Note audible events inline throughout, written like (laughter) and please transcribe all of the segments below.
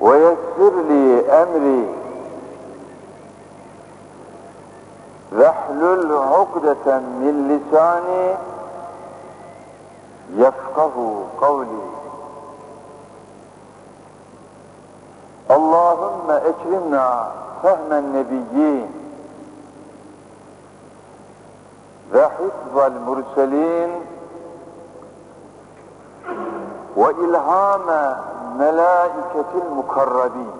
ويسر لي أمري. واحلل عقدة من لساني يفقه قولي. اللهم اكرمنا فهم النبيين وحفظ المرسلين وإلهام melâiketil mukarrabîn.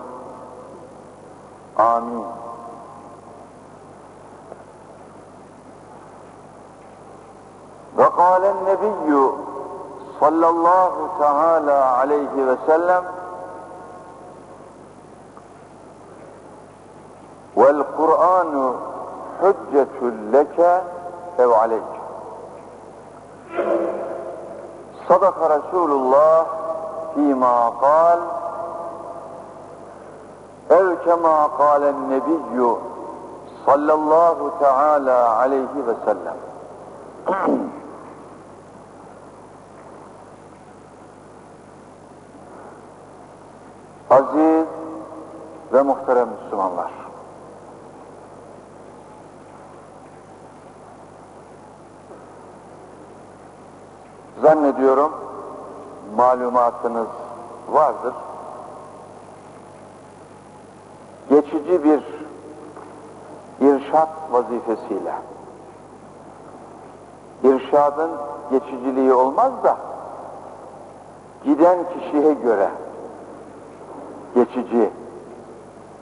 Amin. Ve kâlen nebiyyü sallallahu teâlâ aleyhi ve sellem vel Kur'anu hüccetül leke ev aleyk. Sadaka Resulullah فيما قال أو كما قال النبي صلى الله تعالى عليه وسلم Aziz ve muhterem Müslümanlar. Zannediyorum malumatınız vardır. Geçici bir irşat vazifesiyle irşadın geçiciliği olmaz da giden kişiye göre geçici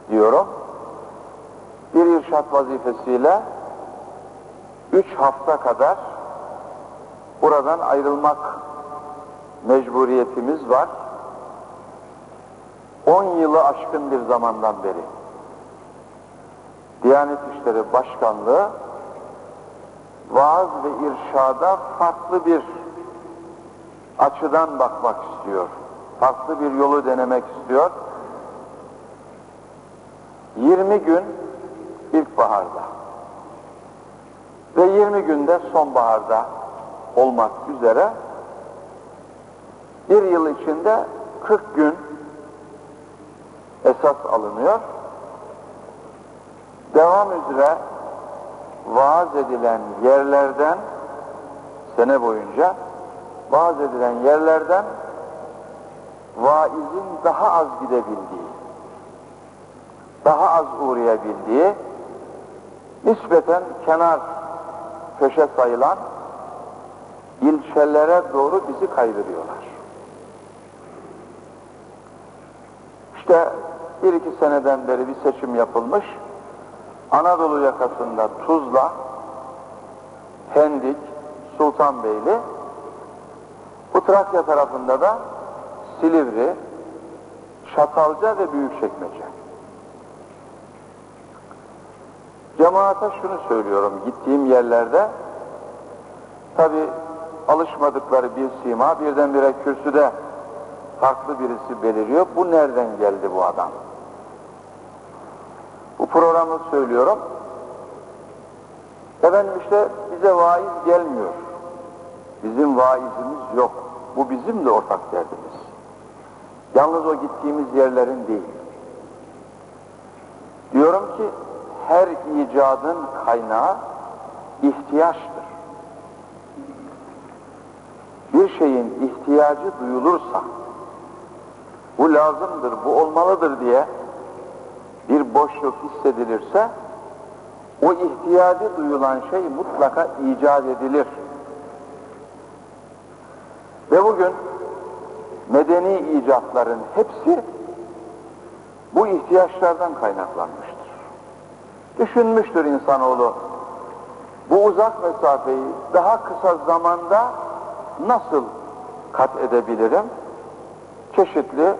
diyorum. Bir irşat vazifesiyle üç hafta kadar buradan ayrılmak mecburiyetimiz var. On yılı aşkın bir zamandan beri. Diyanet İşleri Başkanlığı vaaz ve irşada farklı bir açıdan bakmak istiyor. Farklı bir yolu denemek istiyor. 20 gün ilkbaharda ve 20 günde sonbaharda olmak üzere bir yıl içinde 40 gün esas alınıyor. Devam üzere vaaz edilen yerlerden sene boyunca vaaz edilen yerlerden vaizin daha az gidebildiği, daha az uğrayabildiği, nispeten kenar köşe sayılan ilçelere doğru bizi kaydırıyorlar. İşte bir iki seneden beri bir seçim yapılmış. Anadolu yakasında Tuzla, Pendik, Sultanbeyli, bu Trakya tarafında da Silivri, Çatalca ve Büyükçekmece. Cemaate şunu söylüyorum gittiğim yerlerde tabi alışmadıkları bir sima birdenbire kürsüde farklı birisi beliriyor. Bu nereden geldi bu adam? Bu programı söylüyorum. Efendim işte bize vaiz gelmiyor. Bizim vaizimiz yok. Bu bizim de ortak derdimiz. Yalnız o gittiğimiz yerlerin değil. Diyorum ki her icadın kaynağı ihtiyaçtır. Bir şeyin ihtiyacı duyulursa, bu lazımdır, bu olmalıdır diye bir boşluk hissedilirse, o ihtiyacı duyulan şey mutlaka icat edilir. Ve bugün medeni icatların hepsi bu ihtiyaçlardan kaynaklanmıştır. Düşünmüştür insanoğlu, bu uzak mesafeyi daha kısa zamanda nasıl kat edebilirim? Çeşitli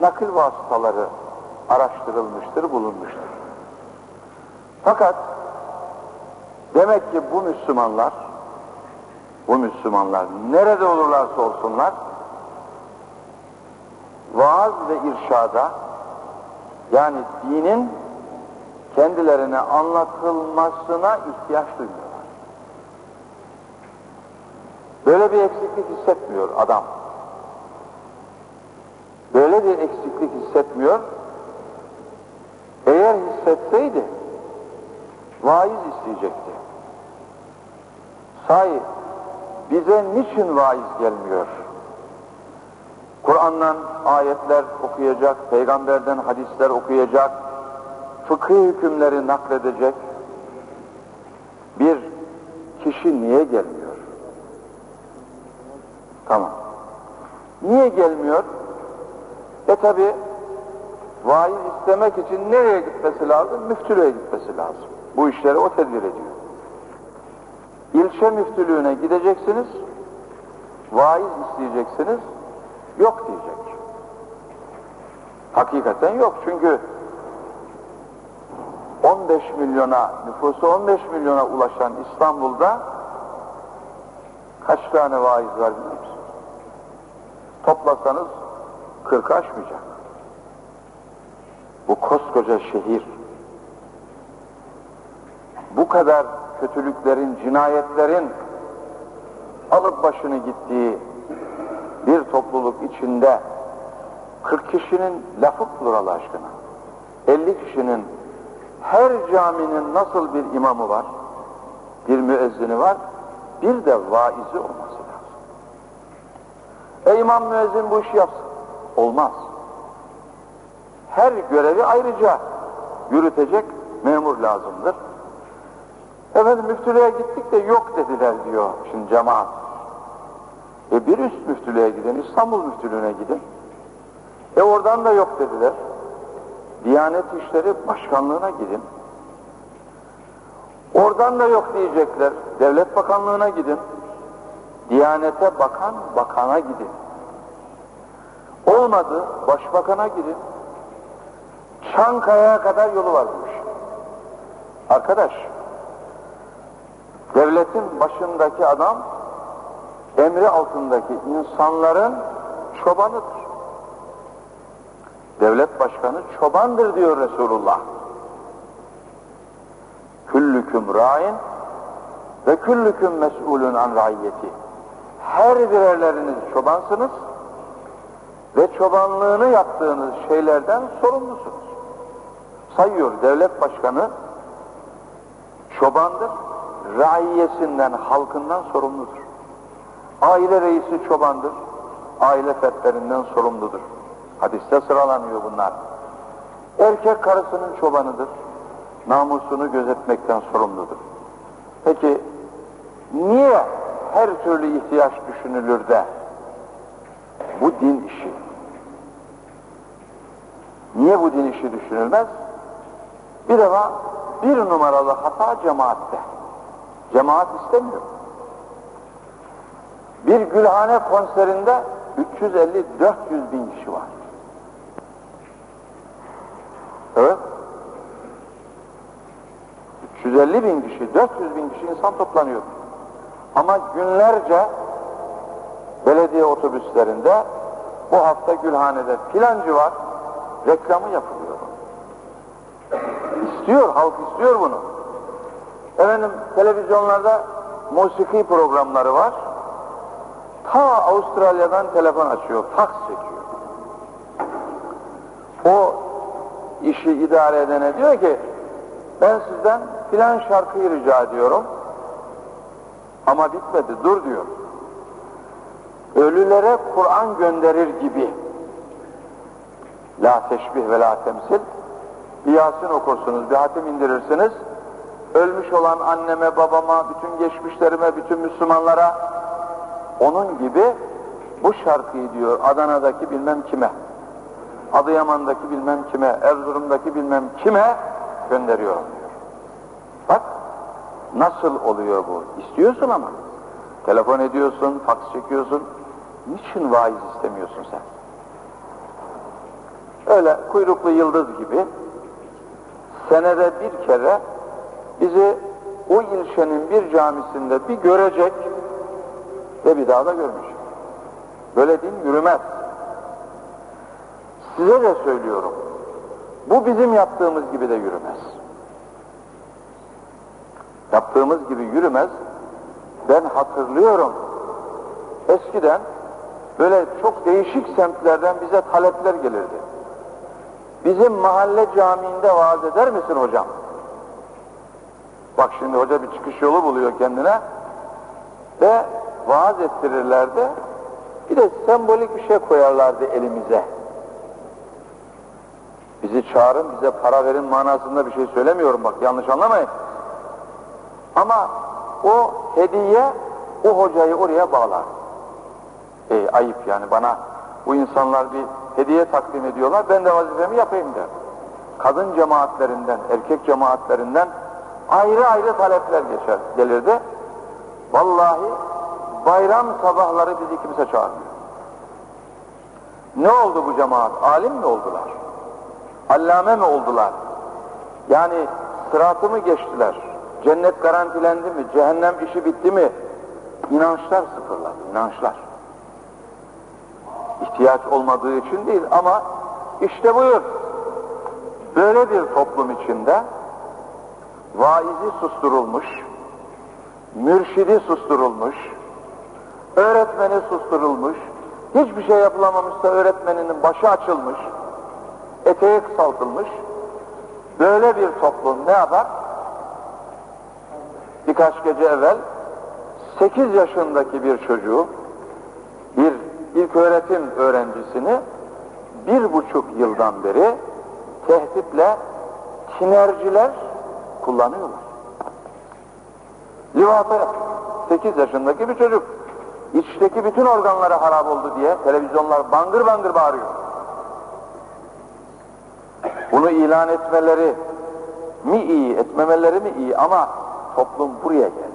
nakil vasıtaları araştırılmıştır, bulunmuştur. Fakat demek ki bu Müslümanlar, bu Müslümanlar nerede olurlarsa olsunlar, vaaz ve irşada yani dinin kendilerine anlatılmasına ihtiyaç duymuyorlar. Böyle bir eksiklik hissetmiyor adam. Böyle nedir eksiklik hissetmiyor? Eğer hissetseydi vaiz isteyecekti. Sahi bize niçin vaiz gelmiyor? Kur'an'dan ayetler okuyacak, peygamberden hadisler okuyacak, fıkıh hükümleri nakledecek bir kişi niye gelmiyor? Tamam. Niye gelmiyor? E tabi vaiz istemek için nereye gitmesi lazım? Müftülüğe gitmesi lazım. Bu işleri o tedbir ediyor. İlçe müftülüğüne gideceksiniz, vaiz isteyeceksiniz, yok diyecek. Hakikaten yok çünkü 15 milyona, nüfusu 15 milyona ulaşan İstanbul'da kaç tane vaiz var biliyor musunuz? Toplasanız 40 aşmayacak. Bu koskoca şehir bu kadar kötülüklerin, cinayetlerin alıp başını gittiği bir topluluk içinde 40 kişinin lafı bulur Allah aşkına. 50 kişinin her caminin nasıl bir imamı var, bir müezzini var, bir de vaizi olması lazım. E imam müezzin bu işi yapsın. Olmaz. Her görevi ayrıca yürütecek memur lazımdır. Efendim müftülüğe gittik de yok dediler diyor şimdi cemaat. E bir üst müftülüğe gidin, İstanbul müftülüğüne gidin. E oradan da yok dediler. Diyanet İşleri Başkanlığı'na gidin. Oradan da yok diyecekler. Devlet Bakanlığı'na gidin. Diyanete bakan, bakana gidin. Olmadı, başbakana gidin. Çankaya'ya kadar yolu var bu. Arkadaş, devletin başındaki adam, emri altındaki insanların çobanıdır. Devlet başkanı çobandır diyor Resulullah. Küllüküm ra'in ve küllüküm mes'ulun an raiyeti. Her birerleriniz çobansınız ve çobanlığını yaptığınız şeylerden sorumlusunuz. Sayıyor devlet başkanı çobandır, raiyesinden, halkından sorumludur. Aile reisi çobandır, aile fertlerinden sorumludur. Hadiste sıralanıyor bunlar. Erkek karısının çobanıdır, namusunu gözetmekten sorumludur. Peki niye her türlü ihtiyaç düşünülür de bu din işi? Niye bu din işi düşünülmez? Bir defa bir numaralı hata cemaatte. Cemaat istemiyor. Bir Gülhane konserinde 350-400 bin kişi var. Evet. 350 bin kişi, 400 bin kişi insan toplanıyor. Ama günlerce belediye otobüslerinde bu hafta Gülhane'de filancı var, reklamı yapılıyor. İstiyor, halk istiyor bunu. Efendim televizyonlarda musiki programları var. Ta Avustralya'dan telefon açıyor, faks çekiyor. O işi idare edene diyor ki ben sizden filan şarkıyı rica ediyorum ama bitmedi dur diyor. Ölülere Kur'an gönderir gibi la teşbih ve la temsil bir Yasin okursunuz, bir hatim indirirsiniz ölmüş olan anneme, babama, bütün geçmişlerime, bütün Müslümanlara onun gibi bu şarkıyı diyor Adana'daki bilmem kime, Adıyaman'daki bilmem kime, Erzurum'daki bilmem kime gönderiyorum diyor. Bak nasıl oluyor bu? İstiyorsun ama. Telefon ediyorsun, faks çekiyorsun. Niçin vaiz istemiyorsun sen? Öyle kuyruklu yıldız gibi senede bir kere bizi o ilçenin bir camisinde bir görecek ve bir daha da görmüş. Böyle din yürümez. Size de söylüyorum. Bu bizim yaptığımız gibi de yürümez. Yaptığımız gibi yürümez. Ben hatırlıyorum. Eskiden böyle çok değişik semtlerden bize talepler gelirdi. Bizim mahalle camiinde vaaz eder misin hocam? Bak şimdi hoca bir çıkış yolu buluyor kendine ve vaaz ettirirlerdi. Bir de sembolik bir şey koyarlardı elimize. Bizi çağırın, bize para verin manasında bir şey söylemiyorum bak yanlış anlamayın. Ama o hediye o hocayı oraya bağlar. E, ayıp yani bana bu insanlar bir hediye takdim ediyorlar, ben de vazifemi yapayım der. Kadın cemaatlerinden, erkek cemaatlerinden ayrı ayrı talepler geçer, gelirdi. Vallahi bayram sabahları bizi kimse çağırmıyor. Ne oldu bu cemaat? Alim mi oldular? Allame mi oldular? Yani sıratı mı geçtiler? Cennet garantilendi mi? Cehennem işi bitti mi? İnançlar sıfırladı, inançlar. İhtiyaç olmadığı için değil ama işte buyur. Böyle bir toplum içinde vaizi susturulmuş, mürşidi susturulmuş, öğretmeni susturulmuş, hiçbir şey yapılamamışsa öğretmeninin başı açılmış, eteği kısaltılmış, böyle bir toplum ne yapar? Birkaç gece evvel 8 yaşındaki bir çocuğu, bir ilk öğretim öğrencisini bir buçuk yıldan beri tehditle tinerciler kullanıyorlar. Livata yapıyor. 8 yaşındaki bir çocuk. İçteki bütün organları harap oldu diye televizyonlar bangır bangır bağırıyor. Bunu ilan etmeleri mi iyi, etmemeleri mi iyi ama toplum buraya geldi.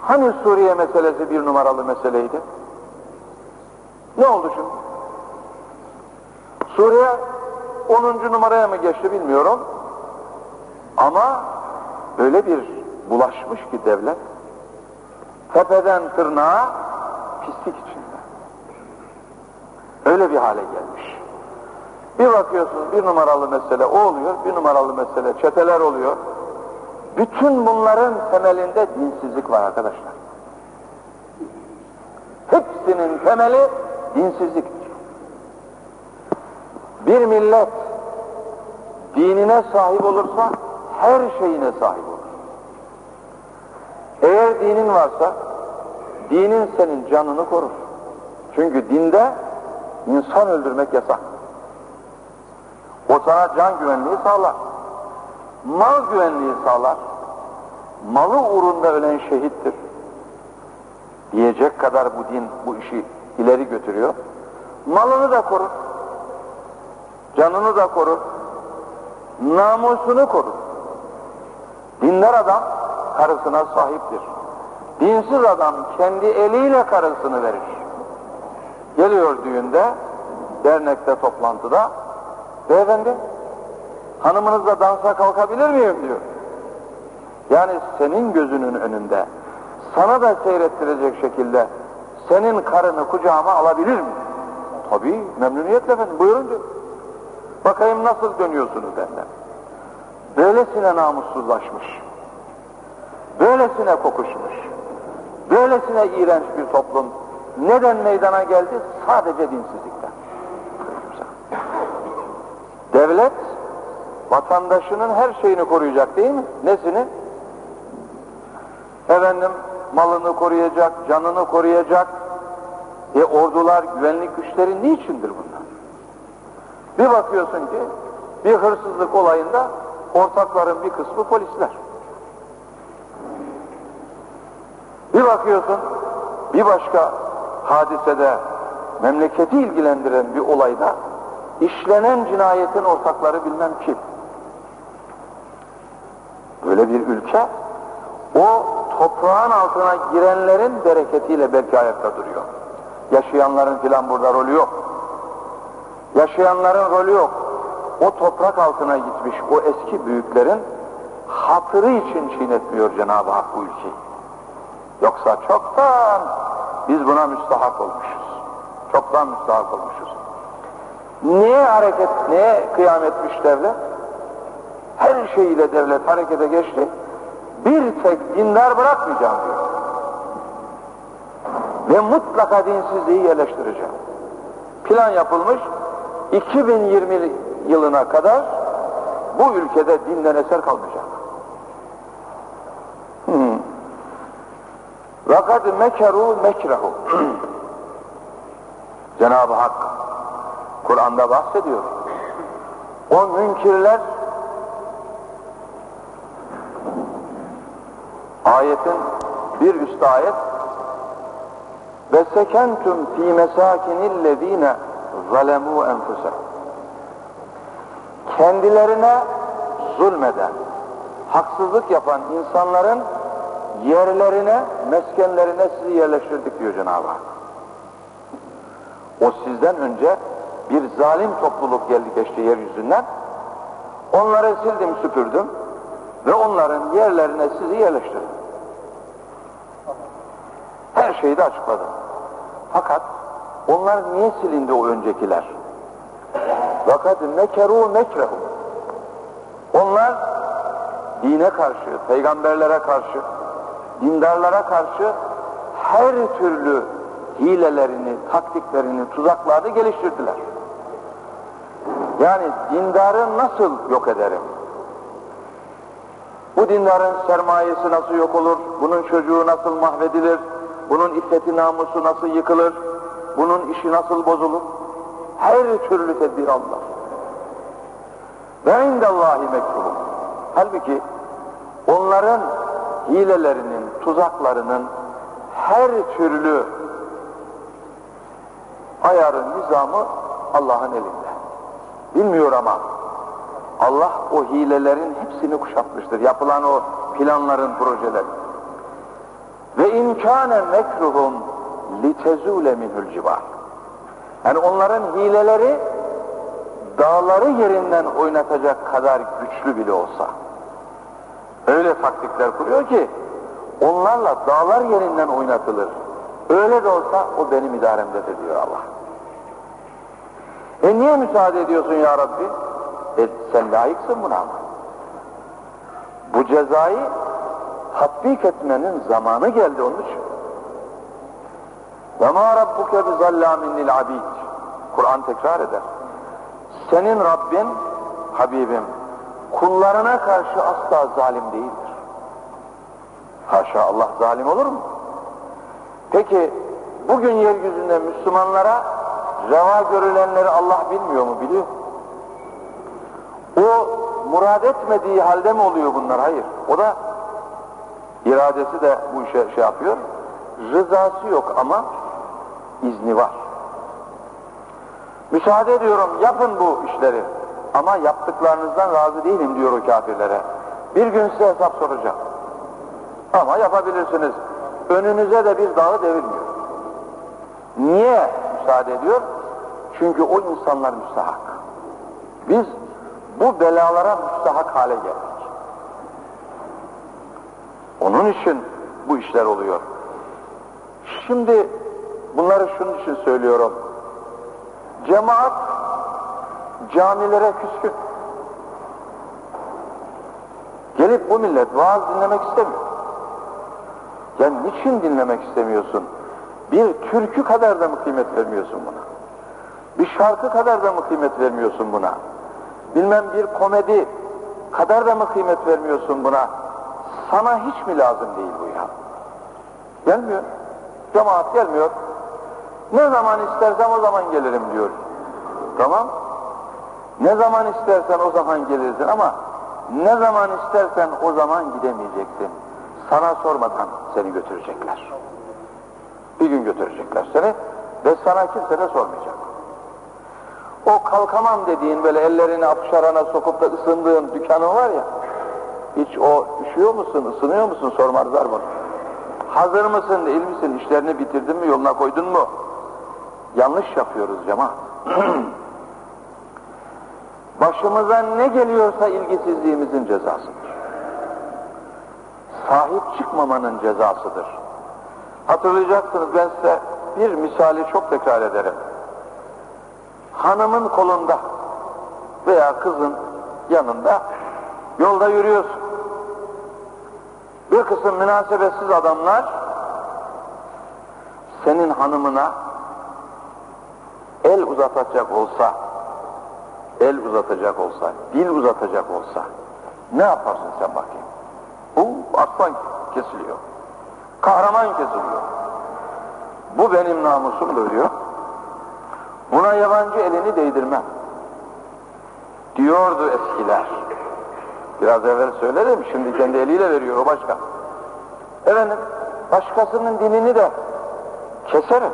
Hani Suriye meselesi bir numaralı meseleydi? Ne oldu şimdi? Suriye 10. numaraya mı geçti bilmiyorum. Ama öyle bir bulaşmış ki devlet tepeden tırnağa pislik içinde. Öyle bir hale gelmiş. Bir bakıyorsunuz bir numaralı mesele o oluyor, bir numaralı mesele çeteler oluyor. Bütün bunların temelinde dinsizlik var arkadaşlar. Hepsinin temeli dinsizliktir. Bir millet dinine sahip olursa her şeyine sahip olur. Eğer dinin varsa dinin senin canını korur. Çünkü dinde insan öldürmek yasak. O sana can güvenliği sağlar. Mal güvenliği sağlar. Malı uğrunda ölen şehittir. Diyecek kadar bu din bu işi ileri götürüyor. Malını da korur. Canını da korur. Namusunu korur. Dindar adam karısına sahiptir. Dinsiz adam kendi eliyle karısını verir. Geliyor düğünde, dernekte, toplantıda, beyefendi, hanımınızla dansa kalkabilir miyim diyor. Yani senin gözünün önünde, sana da seyrettirecek şekilde senin karını kucağıma alabilir mi? Tabii, memnuniyetle efendim, buyurun diyor. Bakayım nasıl dönüyorsunuz benden. Böylesine namussuzlaşmış, böylesine kokuşmuş, böylesine iğrenç bir toplum neden meydana geldi? Sadece dinsizlikten. Devlet vatandaşının her şeyini koruyacak değil mi? Nesini? Efendim malını koruyacak, canını koruyacak. E ordular, güvenlik güçleri niçindir bunlar? Bir bakıyorsun ki bir hırsızlık olayında ortakların bir kısmı polisler. Bir bakıyorsun bir başka hadisede memleketi ilgilendiren bir olayda işlenen cinayetin ortakları bilmem kim. Böyle bir ülke o toprağın altına girenlerin bereketiyle belki ayakta duruyor. Yaşayanların filan burada rolü yok. Yaşayanların rolü yok. O toprak altına gitmiş o eski büyüklerin hatırı için çiğnetmiyor Cenab-ı Hak bu ülkeyi. Yoksa çoktan biz buna müstahak olmuşuz. Çoktan müstahak olmuşuz. Niye hareket, neye kıyam etmiş devlet? Her şeyiyle devlet harekete geçti Bir tek dindar bırakmayacağım diyor. Ve mutlaka dinsizliği yerleştireceğim. Plan yapılmış, 2020 yılına kadar bu ülkede dinden eser kalmayacak. Hmm. وَقَدْ مَكَرُوا مَكْرَهُ (clears throat) Cenab-ı Hak Kur'an'da bahsediyor. O münkirler ayetin bir üst ayet ve sekentum fi mesakinillezine zalemu enfusehum kendilerine zulmeden, haksızlık yapan insanların yerlerine, meskenlerine sizi yerleştirdik diyor Cenab-ı Hak. O sizden önce bir zalim topluluk geldi geçti yeryüzünden. Onları sildim süpürdüm ve onların yerlerine sizi yerleştirdim. Şeyi de açıkladım. Fakat onlar niye silindi o öncekiler? Fakat mekeru mekrehu. Onlar dine karşı, peygamberlere karşı, dindarlara karşı her türlü hilelerini, taktiklerini, tuzaklarını geliştirdiler. Yani dindarı nasıl yok ederim? Bu dindarın sermayesi nasıl yok olur? Bunun çocuğu nasıl mahvedilir? Bunun iffeti namusu nasıl yıkılır? Bunun işi nasıl bozulur? Her türlü tedbir Allah. Ve indallahi mekruhum. Halbuki onların hilelerinin, tuzaklarının her türlü ayarın nizamı Allah'ın elinde. Bilmiyor ama Allah o hilelerin hepsini kuşatmıştır. Yapılan o planların, projelerin. İmkâne mekruhum litezûle minhul cibâl. Yani onların hileleri dağları yerinden oynatacak kadar güçlü bile olsa öyle taktikler kuruyor ki onlarla dağlar yerinden oynatılır. Öyle de olsa o benim idaremdedir diyor Allah. E niye müsaade ediyorsun ya Rabbi? E sen layıksın buna ama. Bu cezayı tatbik etmenin zamanı geldi onun için. Ve ma rabbuke bi zallamin lil. Kur'an tekrar eder. Senin Rabbin, Habibim, kullarına karşı asla zalim değildir. Haşa Allah zalim olur mu? Peki bugün yeryüzünde Müslümanlara reva görülenleri Allah bilmiyor mu? Biliyor. O murad etmediği halde mi oluyor bunlar? Hayır. O da iradesi de bu işe şey yapıyor. Rızası yok ama izni var. Müsaade ediyorum yapın bu işleri. Ama yaptıklarınızdan razı değilim diyor o kafirlere. Bir gün size hesap soracağım. Ama yapabilirsiniz. Önünüze de bir dağı devirmiyor. Niye müsaade ediyor? Çünkü o insanlar müstahak. Biz bu belalara müstahak hale geldik. Onun için bu işler oluyor. Şimdi bunları şunun için söylüyorum. Cemaat camilere küskün. Gelip bu millet vaaz dinlemek istemiyor. Ya niçin dinlemek istemiyorsun? Bir türkü kadar da mı kıymet vermiyorsun buna? Bir şarkı kadar da mı kıymet vermiyorsun buna? Bilmem bir komedi kadar da mı kıymet vermiyorsun buna? Sana hiç mi lazım değil bu ya? Gelmiyor. Cemaat gelmiyor. Ne zaman istersem o zaman gelirim diyor. Tamam. Ne zaman istersen o zaman gelirsin ama ne zaman istersen o zaman gidemeyeceksin. Sana sormadan seni götürecekler. Bir gün götürecekler seni ve sana kimse de sormayacak. O kalkamam dediğin böyle ellerini apşarana sokup da ısındığın dükkanın var ya, hiç o üşüyor musun, ısınıyor musun sormazlar bunu. Hazır mısın, değil misin, işlerini bitirdin mi, yoluna koydun mu? Yanlış yapıyoruz cemaat. (clears throat) Başımıza ne geliyorsa ilgisizliğimizin cezasıdır. Sahip çıkmamanın cezasıdır. Hatırlayacaksınız ben size bir misali çok tekrar ederim. Hanımın kolunda veya kızın yanında yolda yürüyorsun. Bir kısım münasebetsiz adamlar senin hanımına el uzatacak olsa, el uzatacak olsa, dil uzatacak olsa ne yaparsın sen bakayım? Bu aslan kesiliyor. Kahraman kesiliyor. Bu benim namusumdur diyor. Buna yabancı elini değdirmem. Diyordu eskiler. Biraz evvel söyledim, şimdi kendi eliyle veriyor o başka. Efendim, başkasının dilini de keserim.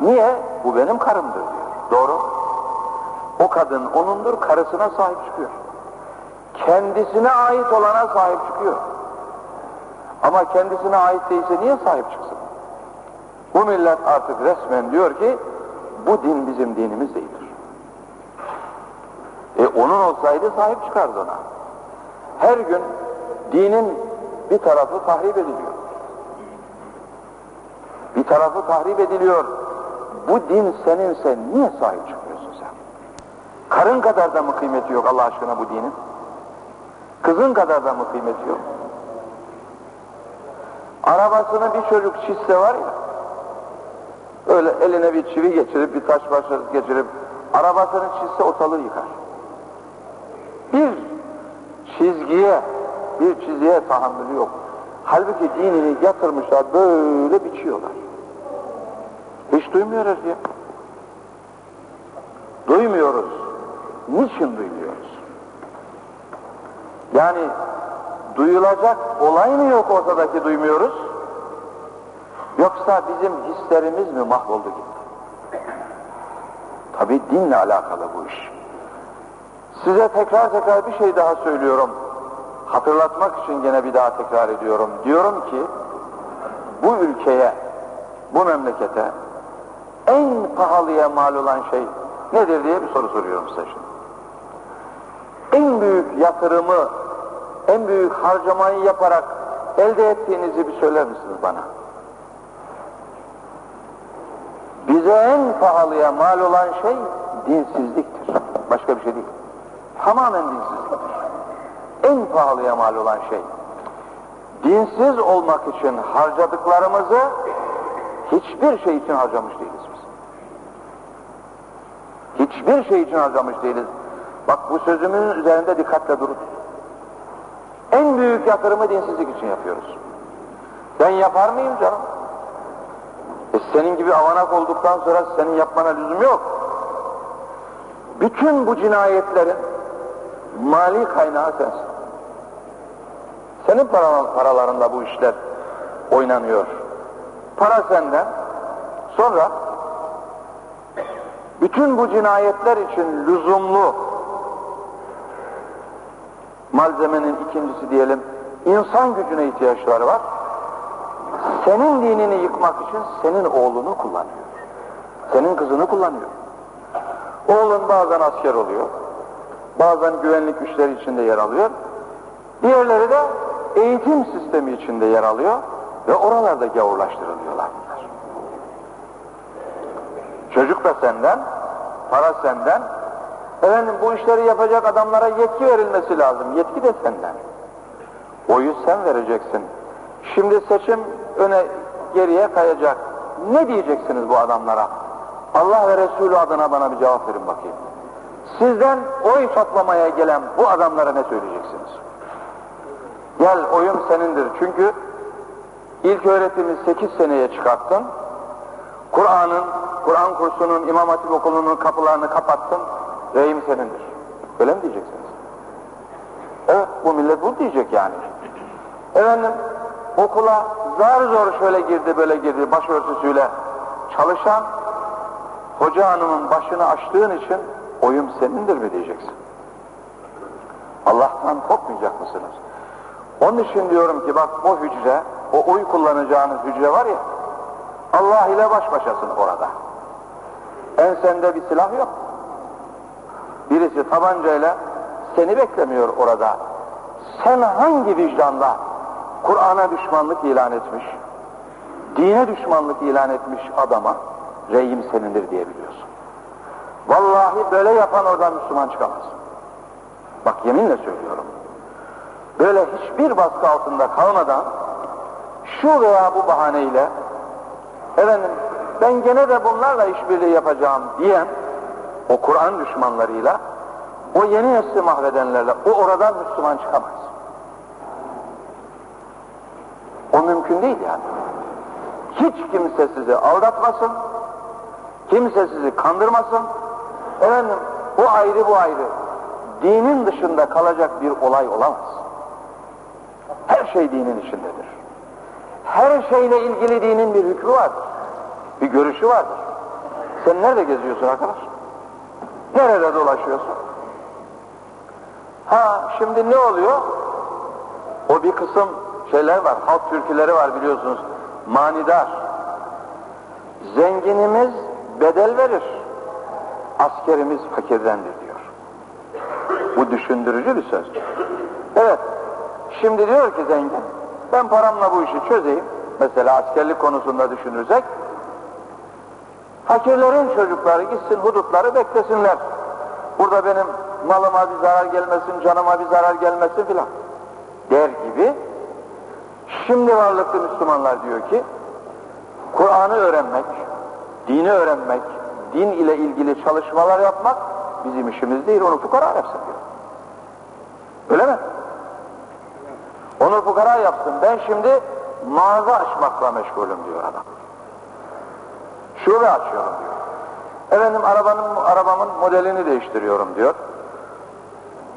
Niye? Bu benim karımdır diyor. Doğru. O kadın onundur, karısına sahip çıkıyor. Kendisine ait olana sahip çıkıyor. Ama kendisine ait değilse niye sahip çıksın? Bu millet artık resmen diyor ki, bu din bizim dinimiz değildir. E onun olsaydı sahip çıkardı ona. Her gün dinin bir tarafı tahrip ediliyor. Bir tarafı tahrip ediliyor. Bu din seninse niye sahip çıkmıyorsun sen? Karın kadar da mı kıymeti yok Allah aşkına bu dinin? Kızın kadar da mı kıymeti yok? Arabasını bir çocuk çizse var ya, öyle eline bir çivi geçirip, bir taş başı geçirip, arabasını çizse ortalığı yıkar. Çizgiye, bir çizgiye tahammülü yok. Halbuki dinini yatırmışlar, böyle biçiyorlar. Hiç duymuyoruz ya. Duymuyoruz. Niçin duymuyoruz? Yani duyulacak olay mı yok ortadaki duymuyoruz? Yoksa bizim hislerimiz mi mahvoldu gitti? Tabi dinle alakalı bu iş. Size tekrar tekrar bir şey daha söylüyorum. Hatırlatmak için gene bir daha tekrar ediyorum. Diyorum ki bu ülkeye, bu memlekete en pahalıya mal olan şey nedir diye bir soru soruyorum size şimdi. En büyük yatırımı, en büyük harcamayı yaparak elde ettiğinizi bir söyler misiniz bana? Bize en pahalıya mal olan şey dinsizliktir. Başka bir şey değil. Tamamen dinsizliktir. En pahalıya mal olan şey. Dinsiz olmak için harcadıklarımızı hiçbir şey için harcamış değiliz biz. Hiçbir şey için harcamış değiliz. Bak bu sözümün üzerinde dikkatle durun. En büyük yatırımı dinsizlik için yapıyoruz. Ben yapar mıyım canım? E senin gibi avanak olduktan sonra senin yapmana lüzum yok. Bütün bu cinayetlerin mali kaynağı sensin. Senin paralarında bu işler oynanıyor. Para senden. Sonra bütün bu cinayetler için lüzumlu malzemenin ikincisi diyelim insan gücüne ihtiyaçları var. Senin dinini yıkmak için senin oğlunu kullanıyor. Senin kızını kullanıyor. Oğlun bazen asker oluyor. Bazen güvenlik güçleri içinde yer alıyor. Diğerleri de eğitim sistemi içinde yer alıyor ve oralarda gavurlaştırılıyorlar. Çocuk da senden, para senden. Efendim bu işleri yapacak adamlara yetki verilmesi lazım. Yetki de senden. Oyu sen vereceksin. Şimdi seçim öne geriye kayacak. Ne diyeceksiniz bu adamlara? Allah ve Resulü adına bana bir cevap verin bakayım. Sizden oy toplamaya gelen bu adamlara ne söyleyeceksiniz? Gel oyum senindir çünkü ilk öğretimi 8 seneye çıkarttın. Kur'an'ın, Kur'an kursunun, İmam Hatip okulunun kapılarını kapattın. Reyim senindir. Öyle mi diyeceksiniz? Evet bu millet bu diyecek yani. Efendim okula zar zor şöyle girdi böyle girdi başörtüsüyle çalışan hoca hanımın başını açtığın için oyum senindir mi diyeceksin. Allah'tan korkmayacak mısınız? Onun için diyorum ki bak o hücre, o oy kullanacağınız hücre var ya, Allah ile baş başasın orada. Ensende bir silah yok. Birisi tabancayla seni beklemiyor orada. Sen hangi vicdanla Kur'an'a düşmanlık ilan etmiş, dine düşmanlık ilan etmiş adama reyim senindir diyebiliyorsun. Vallahi böyle yapan oradan Müslüman çıkamaz. Bak yeminle söylüyorum. Böyle hiçbir baskı altında kalmadan şu veya bu bahaneyle efendim ben gene de bunlarla işbirliği yapacağım diyen o Kur'an düşmanlarıyla o yeni nesli mahvedenlerle o oradan Müslüman çıkamaz. O mümkün değil yani. Hiç kimse sizi aldatmasın, kimse sizi kandırmasın. Efendim bu ayrı bu ayrı. Dinin dışında kalacak bir olay olamaz. Her şey dinin içindedir. Her şeyle ilgili dinin bir hükmü vardır. Bir görüşü vardır. Sen nerede geziyorsun arkadaş? Nerede dolaşıyorsun? Ha şimdi ne oluyor? O bir kısım şeyler var, halk türküleri var biliyorsunuz. Manidar. Zenginimiz bedel verir. Askerimiz fakirdendir diyor. Bu düşündürücü bir söz. Evet. Şimdi diyor ki zengin, ben paramla bu işi çözeyim. Mesela askerlik konusunda düşünürsek, fakirlerin çocukları gitsin hudutları beklesinler. Burada benim malıma bir zarar gelmesin, canıma bir zarar gelmesin filan der gibi şimdi varlıklı Müslümanlar diyor ki Kur'an'ı öğrenmek, dini öğrenmek, din ile ilgili çalışmalar yapmak bizim işimiz değil, onu fukara yapsın diyor. Öyle mi? Onu fukara yapsın, ben şimdi mağaza açmakla meşgulüm diyor adam. Şube açıyorum diyor. Efendim arabanın, arabamın modelini değiştiriyorum diyor.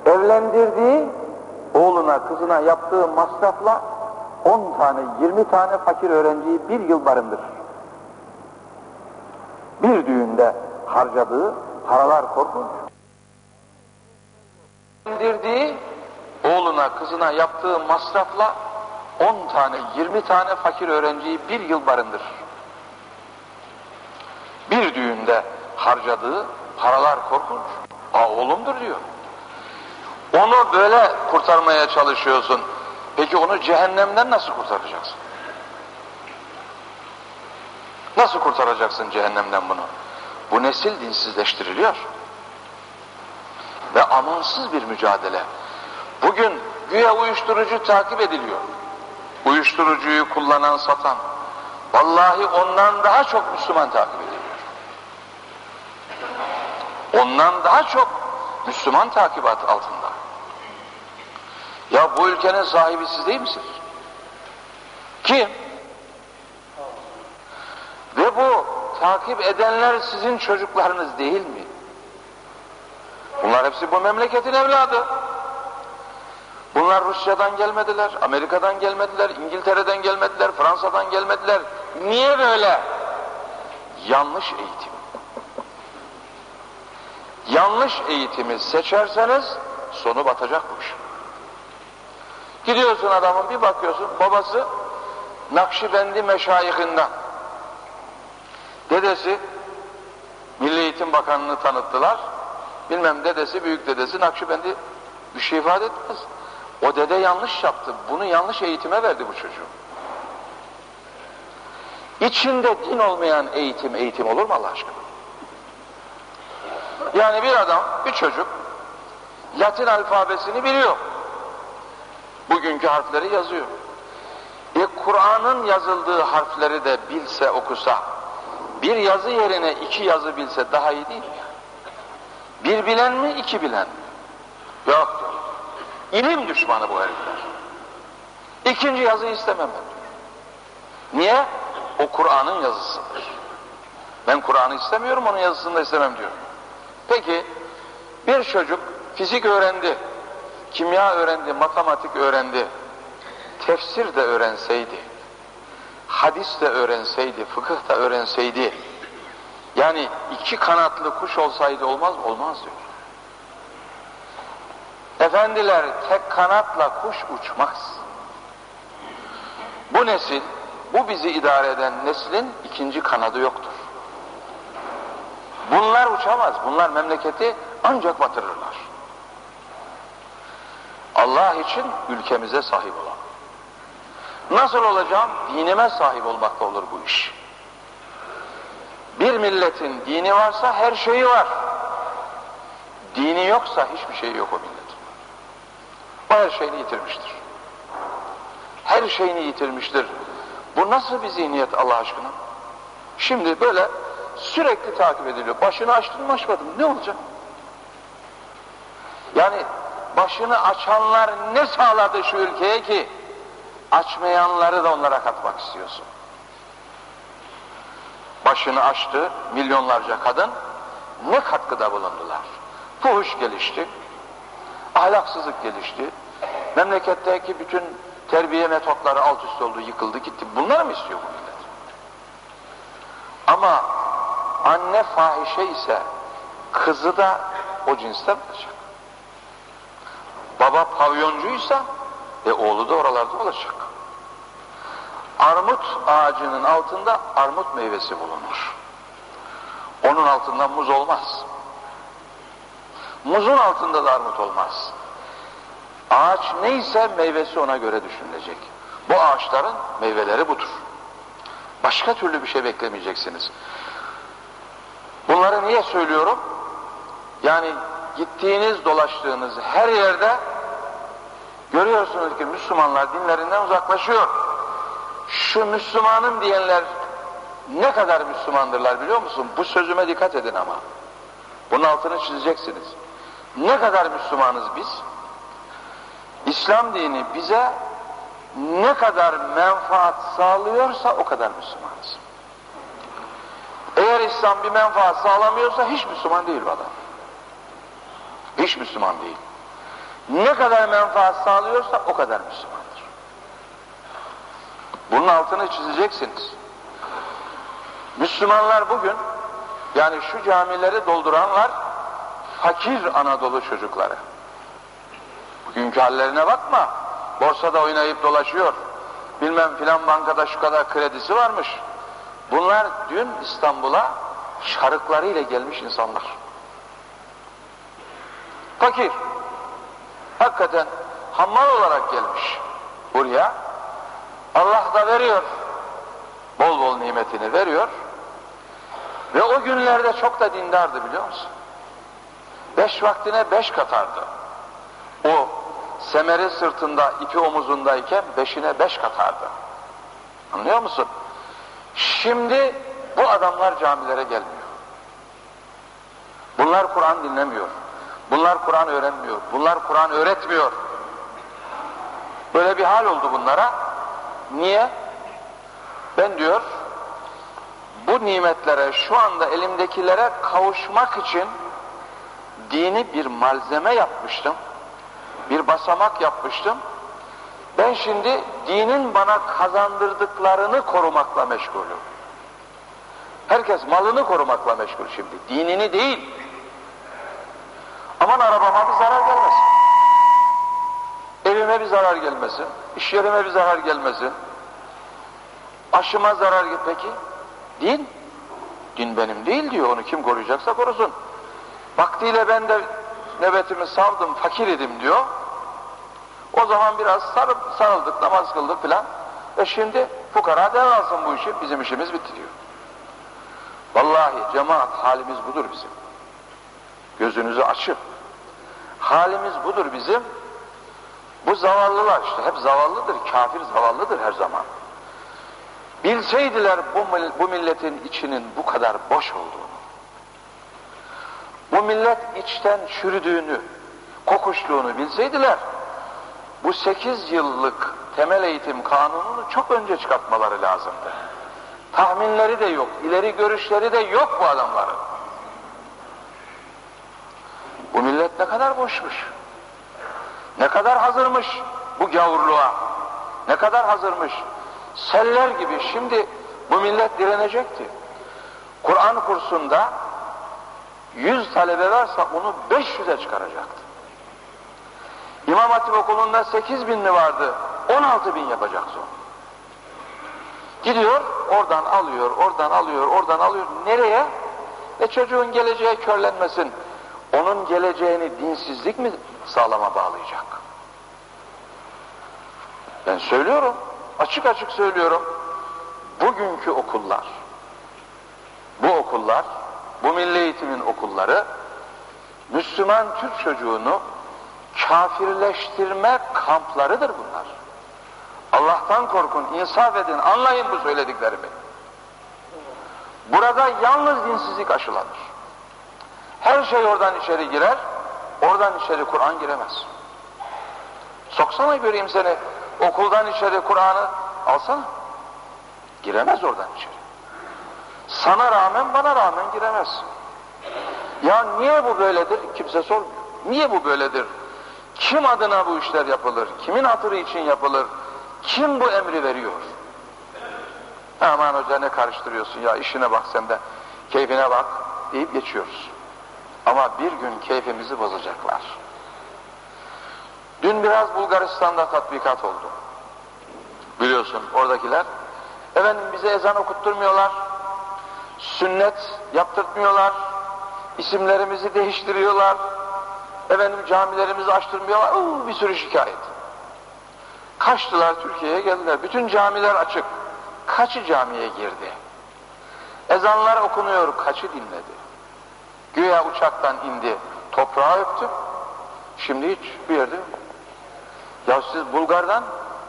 Evlendirdiği oğluna kızına yaptığı masrafla 10 tane 20 tane fakir öğrenciyi bir yıl barındırır. Bir düğünde harcadığı paralar korkunç. Evlendirdiği oğluna kızına yaptığı masrafla 10 tane 20 tane fakir öğrenciyi bir yıl barındırır. Bir düğünde harcadığı paralar korkunç. Aa oğlumdur diyor. Onu böyle kurtarmaya çalışıyorsun. Peki onu cehennemden nasıl kurtaracaksın? Nasıl kurtaracaksın cehennemden bunu? Bu nesil dinsizleştiriliyor. Ve amansız bir mücadele. Bugün güya uyuşturucu takip ediliyor. Uyuşturucuyu kullanan, satan. Vallahi ondan daha çok Müslüman takip ediliyor. Ondan daha çok Müslüman takibat altında. Ya bu ülkenin sahibi siz değil misiniz? Kim? Ve bu takip edenler sizin çocuklarınız değil mi? Bunlar hepsi bu memleketin evladı. Bunlar Rusya'dan gelmediler, Amerika'dan gelmediler, İngiltere'den gelmediler, Fransa'dan gelmediler. Niye böyle? Yanlış eğitim. Yanlış eğitimi seçerseniz sonu batacak bu iş. Gidiyorsun adamın bir bakıyorsun babası Nakşibendi meşayihinden. Dedesi Milli Eğitim Bakanlığı tanıttılar. Bilmem dedesi, büyük dedesi Nakşibendi bir şey ifade etmez. O dede yanlış yaptı. Bunu yanlış eğitime verdi bu çocuğu. İçinde din olmayan eğitim, eğitim olur mu Allah aşkına? Yani bir adam, bir çocuk Latin alfabesini biliyor. Bugünkü harfleri yazıyor. E Kur'an'ın yazıldığı harfleri de bilse okusa, bir yazı yerine iki yazı bilse daha iyi değil mi? Bir bilen mi, iki bilen mi? Yok. İlim düşmanı bu herifler. İkinci yazı istemem diyor. Niye? O Kur'an'ın yazısıdır. Ben Kur'an'ı istemiyorum, onun yazısını da istemem diyor. Peki, bir çocuk fizik öğrendi, kimya öğrendi, matematik öğrendi, tefsir de öğrenseydi, hadis de öğrenseydi, fıkıh da öğrenseydi, yani iki kanatlı kuş olsaydı olmaz mı? Olmaz diyor. Efendiler tek kanatla kuş uçmaz. Bu nesil, bu bizi idare eden neslin ikinci kanadı yoktur. Bunlar uçamaz, bunlar memleketi ancak batırırlar. Allah için ülkemize sahip olalım. Nasıl olacağım? Dinime sahip olmakla olur bu iş. Bir milletin dini varsa her şeyi var. Dini yoksa hiçbir şey yok o milletin. O her şeyini yitirmiştir. Her şeyini yitirmiştir. Bu nasıl bir zihniyet Allah aşkına? Şimdi böyle sürekli takip ediliyor. Başını açtın mı açmadın mı? Ne olacak? Yani başını açanlar ne sağladı şu ülkeye ki açmayanları da onlara katmak istiyorsun. Başını açtı milyonlarca kadın ne katkıda bulundular? Fuhuş gelişti, ahlaksızlık gelişti, memleketteki bütün terbiye metotları alt üst oldu, yıkıldı gitti. Bunları mı istiyor bu millet? Ama anne fahişe ise kızı da o cinsten olacak. Baba pavyoncuysa e oğlu da oralarda olacak. Armut ağacının altında armut meyvesi bulunur. Onun altında muz olmaz. Muzun altında da armut olmaz. Ağaç neyse meyvesi ona göre düşünülecek. Bu ağaçların meyveleri budur. Başka türlü bir şey beklemeyeceksiniz. Bunları niye söylüyorum? Yani gittiğiniz, dolaştığınız her yerde görüyorsunuz ki Müslümanlar dinlerinden uzaklaşıyor. Şu Müslümanım diyenler ne kadar Müslümandırlar biliyor musun? Bu sözüme dikkat edin ama. Bunun altını çizeceksiniz. Ne kadar Müslümanız biz? İslam dini bize ne kadar menfaat sağlıyorsa o kadar Müslümanız. Eğer İslam bir menfaat sağlamıyorsa hiç Müslüman değil bu adam. Hiç Müslüman değil. Ne kadar menfaat sağlıyorsa o kadar Müslümandır. Bunun altını çizeceksiniz. Müslümanlar bugün yani şu camileri dolduranlar fakir Anadolu çocukları. Bugünkü hallerine bakma. Borsada oynayıp dolaşıyor. Bilmem filan bankada şu kadar kredisi varmış. Bunlar dün İstanbul'a şarıklarıyla gelmiş insanlar. Fakir. Hakikaten hammal olarak gelmiş buraya. Allah da veriyor. Bol bol nimetini veriyor. Ve o günlerde çok da dindardı biliyor musun? Beş vaktine beş katardı. O semeri sırtında, ipi omuzundayken beşine beş katardı. Anlıyor musun? Şimdi bu adamlar camilere gelmiyor. Bunlar Kur'an dinlemiyor. Bunlar Kur'an öğrenmiyor. Bunlar Kur'an öğretmiyor. Böyle bir hal oldu bunlara. Niye? Ben diyor, bu nimetlere, şu anda elimdekilere kavuşmak için dini bir malzeme yapmıştım. Bir basamak yapmıştım. Ben şimdi dinin bana kazandırdıklarını korumakla meşgulüm. Herkes malını korumakla meşgul şimdi. Dinini değil. Aman arabama bir zarar gelmesin. Evime bir zarar gelmesin. İş yerime bir zarar gelmesin. Aşıma zarar git peki. Din. Din benim değil diyor. Onu kim koruyacaksa korusun. Vaktiyle ben de nöbetimi savdım, fakir idim diyor. O zaman biraz sarıp sarıldık, namaz kıldık filan. E şimdi fukara devralsın bu işi, bizim işimiz bitti diyor. Vallahi cemaat halimiz budur bizim. Gözünüzü açın. Halimiz budur bizim. Bu zavallılar işte hep zavallıdır, kafir zavallıdır her zaman. Bilseydiler bu, bu milletin içinin bu kadar boş olduğunu, bu millet içten çürüdüğünü, kokuştuğunu bilseydiler, bu sekiz yıllık temel eğitim kanununu çok önce çıkartmaları lazımdı. Tahminleri de yok, ileri görüşleri de yok bu adamların. Bu millet ne kadar boşmuş. Ne kadar hazırmış bu gavurluğa. Ne kadar hazırmış. Seller gibi şimdi bu millet direnecekti. Kur'an kursunda 100 talebe varsa onu 500'e çıkaracaktı. İmam Hatip okulunda 8 bin mi vardı? 16 bin yapacak son. Gidiyor, oradan alıyor, oradan alıyor, oradan alıyor. Nereye? E çocuğun geleceği körlenmesin. Onun geleceğini dinsizlik mi sağlama bağlayacak? Ben söylüyorum, açık açık söylüyorum. Bugünkü okullar, bu okullar, bu milli eğitimin okulları, Müslüman Türk çocuğunu kafirleştirme kamplarıdır bunlar. Allah'tan korkun, insaf edin, anlayın bu söylediklerimi. Burada yalnız dinsizlik aşılanır. Her şey oradan içeri girer, oradan içeri Kur'an giremez. Soksana göreyim seni, okuldan içeri Kur'an'ı alsana. Giremez oradan içeri. Sana rağmen bana rağmen giremez. Ya niye bu böyledir? Kimse sormuyor. Niye bu böyledir? Kim adına bu işler yapılır? Kimin hatırı için yapılır? Kim bu emri veriyor? Aman hoca ne karıştırıyorsun ya işine bak sen de keyfine bak deyip geçiyoruz. Ama bir gün keyfimizi bozacaklar. Dün biraz Bulgaristan'da tatbikat oldu. Biliyorsun oradakiler. Efendim bize ezan okutturmuyorlar. Sünnet yaptırtmıyorlar. isimlerimizi değiştiriyorlar. Efendim camilerimizi açtırmıyorlar. Oo, bir sürü şikayet. Kaçtılar Türkiye'ye geldiler. Bütün camiler açık. Kaçı camiye girdi? Ezanlar okunuyor, kaçı dinledi? Güya uçaktan indi, toprağı öptü. Şimdi hiç bir yerde. Ya siz Bulgar'dan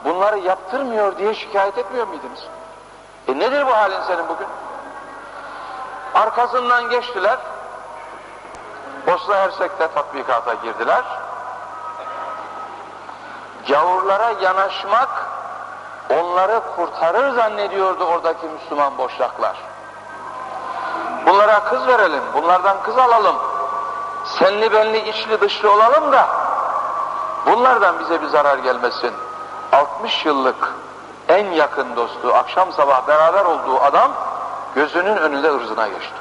bunları yaptırmıyor diye şikayet etmiyor muydunuz? E nedir bu halin senin bugün? Arkasından geçtiler. Bosna Hersek'te tatbikata girdiler. Gavurlara yanaşmak onları kurtarır zannediyordu oradaki Müslüman boşlaklar. Bunlara kız verelim, bunlardan kız alalım. Senli benli içli dışlı olalım da bunlardan bize bir zarar gelmesin. 60 yıllık en yakın dostu, akşam sabah beraber olduğu adam gözünün önünde ırzına geçti.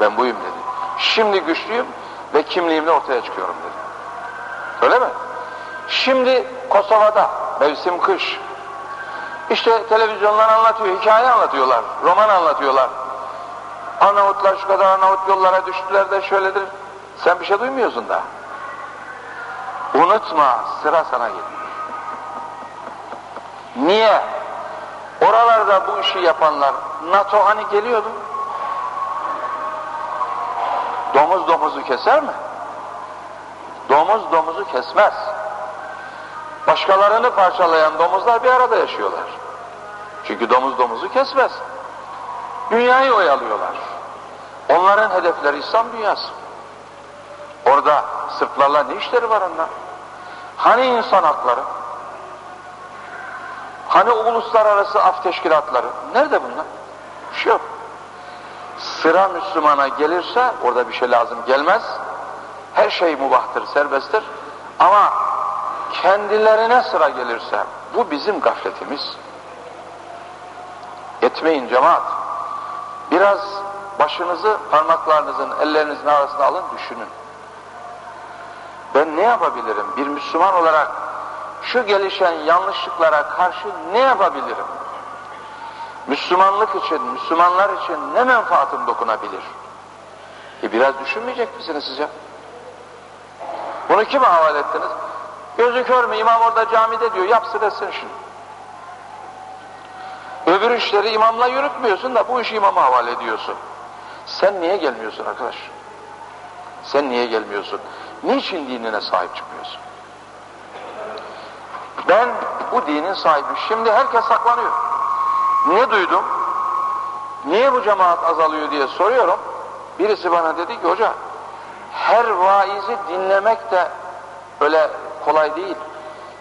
Ben buyum dedi. Şimdi güçlüyüm ve kimliğimle ortaya çıkıyorum dedi. Öyle mi? Şimdi Kosova'da mevsim kış. İşte televizyonlar anlatıyor, hikaye anlatıyorlar, roman anlatıyorlar. Arnavutlar şu kadar Arnavut yollara düştüler de şöyledir. Sen bir şey duymuyorsun da. Unutma sıra sana geliyor. Niye? Oralarda bu işi yapanlar NATO hani geliyordu. Domuz domuzu keser mi? Domuz domuzu kesmez. Başkalarını parçalayan domuzlar bir arada yaşıyorlar. Çünkü domuz domuzu kesmez. Dünyayı oyalıyorlar. Onların hedefleri İslam dünyası. Orada Sırplarla ne işleri var onlar? Hani insan hakları? Hani uluslararası af teşkilatları? Nerede bunlar? Bir şey yok. Sıra Müslümana gelirse orada bir şey lazım gelmez. Her şey mubahtır, serbesttir. Ama kendilerine sıra gelirse bu bizim gafletimiz. Etmeyin cemaat. Biraz başınızı parmaklarınızın, ellerinizin arasına alın düşünün. Ben ne yapabilirim? Bir Müslüman olarak şu gelişen yanlışlıklara karşı ne yapabilirim? Müslümanlık için, Müslümanlar için ne menfaatim dokunabilir? E biraz düşünmeyecek misiniz siz ya? Bunu kime havale ettiniz? Gözü kör mü? İmam orada camide diyor. Yapsın etsin şimdi. Öbür işleri imamla yürütmüyorsun da bu işi imama havale ediyorsun. Sen niye gelmiyorsun arkadaş? Sen niye gelmiyorsun? Niçin dinine sahip çıkmıyorsun? Ben bu dinin sahibi. Şimdi herkes saklanıyor. Ne duydum? Niye bu cemaat azalıyor diye soruyorum. Birisi bana dedi ki hoca her vaizi dinlemek de öyle kolay değil.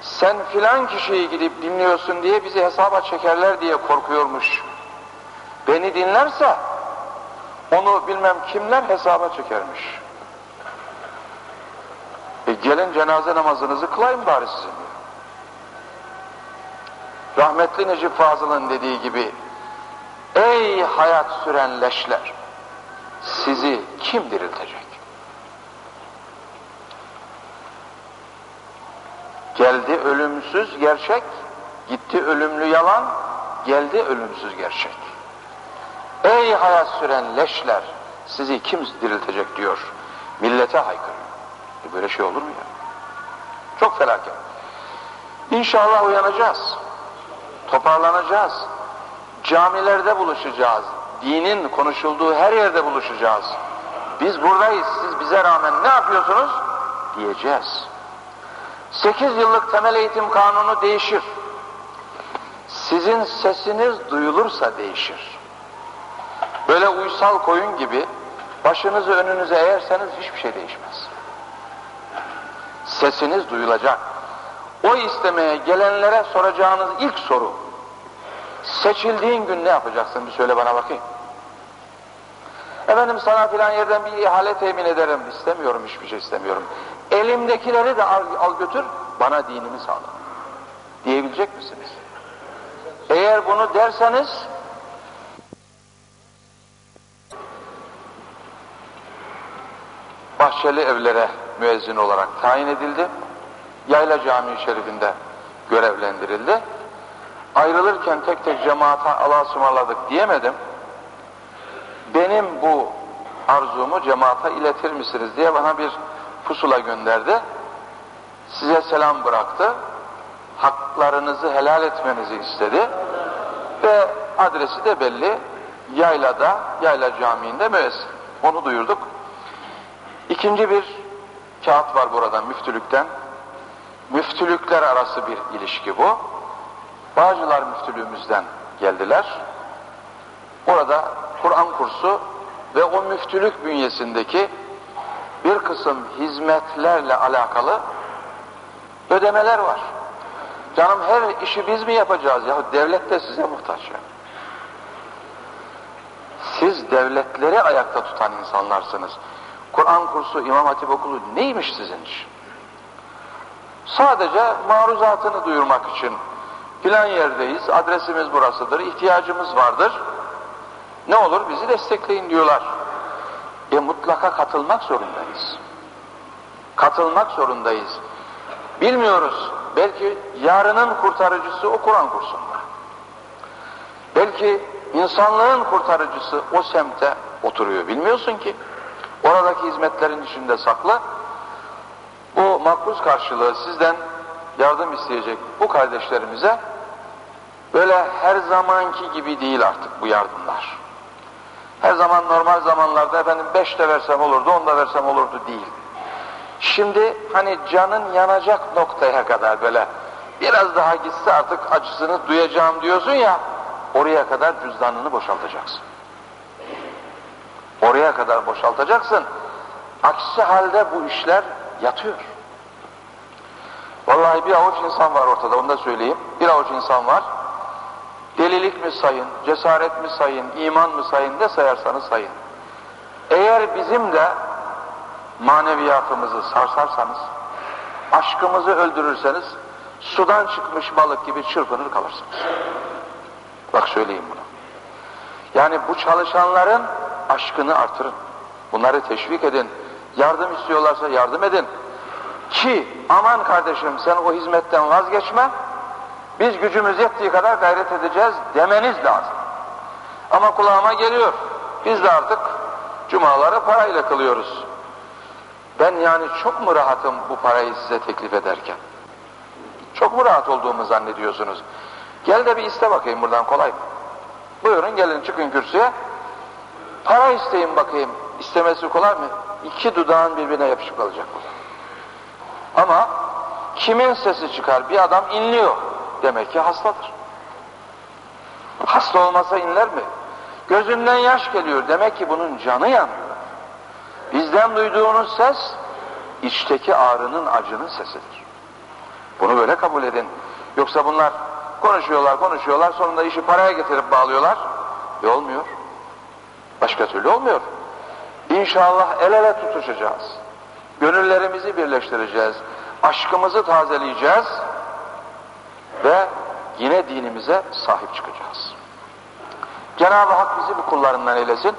Sen filan kişiyi gidip dinliyorsun diye bizi hesaba çekerler diye korkuyormuş. Beni dinlerse onu bilmem kimler hesaba çekermiş. E gelin cenaze namazınızı kılayım bari sizin. Rahmetli Necip Fazıl'ın dediği gibi Ey hayat süren leşler sizi kim diriltecek? Geldi ölümsüz gerçek, gitti ölümlü yalan, geldi ölümsüz gerçek. Ey hayat süren leşler, sizi kim diriltecek diyor. Millete haykırıyor. E böyle şey olur mu ya? Çok felaket. İnşallah uyanacağız. Toparlanacağız. Camilerde buluşacağız. Dinin konuşulduğu her yerde buluşacağız. Biz buradayız, siz bize rağmen ne yapıyorsunuz? Diyeceğiz. 8 yıllık temel eğitim kanunu değişir. Sizin sesiniz duyulursa değişir. Böyle uysal koyun gibi başınızı önünüze eğerseniz hiçbir şey değişmez. Sesiniz duyulacak. O istemeye gelenlere soracağınız ilk soru seçildiğin gün ne yapacaksın bir söyle bana bakayım. Efendim sana filan yerden bir ihale temin ederim. istemiyorum hiçbir şey istemiyorum. Elimdekileri de al, al götür, bana dinimi sağla. Diyebilecek misiniz? Eğer bunu derseniz, Bahçeli evlere müezzin olarak tayin edildi. Yayla Camii Şerifinde görevlendirildi. Ayrılırken tek tek cemaata Allah'a ısmarladık diyemedim benim bu arzumu cemaata iletir misiniz diye bana bir pusula gönderdi. Size selam bıraktı. Haklarınızı helal etmenizi istedi. Ve adresi de belli. Yayla'da, Yayla Camii'nde müezzin. Onu duyurduk. İkinci bir kağıt var buradan müftülükten. Müftülükler arası bir ilişki bu. Bağcılar müftülüğümüzden geldiler. Orada Kur'an kursu ve o müftülük bünyesindeki bir kısım hizmetlerle alakalı ödemeler var. Canım her işi biz mi yapacağız ya? Devlet de size muhtaç ya. Siz devletleri ayakta tutan insanlarsınız. Kur'an kursu, İmam Hatip okulu neymiş sizin iş? Sadece maruzatını duyurmak için filan yerdeyiz, adresimiz burasıdır, ihtiyacımız vardır ne olur bizi destekleyin diyorlar. E mutlaka katılmak zorundayız. Katılmak zorundayız. Bilmiyoruz. Belki yarının kurtarıcısı o Kur'an kursunda. Belki insanlığın kurtarıcısı o semte oturuyor. Bilmiyorsun ki. Oradaki hizmetlerin içinde saklı. Bu makbuz karşılığı sizden yardım isteyecek bu kardeşlerimize böyle her zamanki gibi değil artık bu yardımlar. Her zaman normal zamanlarda efendim beş de versem olurdu, on da versem olurdu değil. Şimdi hani canın yanacak noktaya kadar böyle biraz daha gitse artık acısını duyacağım diyorsun ya oraya kadar cüzdanını boşaltacaksın. Oraya kadar boşaltacaksın. Aksi halde bu işler yatıyor. Vallahi bir avuç insan var ortada onu da söyleyeyim. Bir avuç insan var Delilik mi sayın, cesaret mi sayın, iman mı sayın, ne sayarsanız sayın. Eğer bizim de maneviyatımızı sarsarsanız, aşkımızı öldürürseniz, sudan çıkmış balık gibi çırpınır kalırsınız. Bak söyleyeyim bunu. Yani bu çalışanların aşkını artırın. Bunları teşvik edin. Yardım istiyorlarsa yardım edin. Ki aman kardeşim sen o hizmetten vazgeçme, biz gücümüz yettiği kadar gayret edeceğiz demeniz lazım. Ama kulağıma geliyor. Biz de artık cumaları parayla kılıyoruz. Ben yani çok mu rahatım bu parayı size teklif ederken? Çok mu rahat olduğumu zannediyorsunuz? Gel de bir iste bakayım buradan kolay mı? Buyurun gelin çıkın kürsüye. Para isteyin bakayım. İstemesi kolay mı? İki dudağın birbirine yapışık kalacak bu. Ama kimin sesi çıkar? Bir adam inliyor. Demek ki hastadır. Hasta olmasa inler mi? Gözünden yaş geliyor. Demek ki bunun canı yanıyor. Bizden duyduğunuz ses içteki ağrının acının sesidir. Bunu böyle kabul edin. Yoksa bunlar konuşuyorlar konuşuyorlar sonunda işi paraya getirip bağlıyorlar. E olmuyor. Başka türlü olmuyor. İnşallah el ele tutuşacağız. Gönüllerimizi birleştireceğiz. Aşkımızı tazeleyeceğiz ve yine dinimize sahip çıkacağız. Cenab-ı Hak bizi bu kullarından eylesin.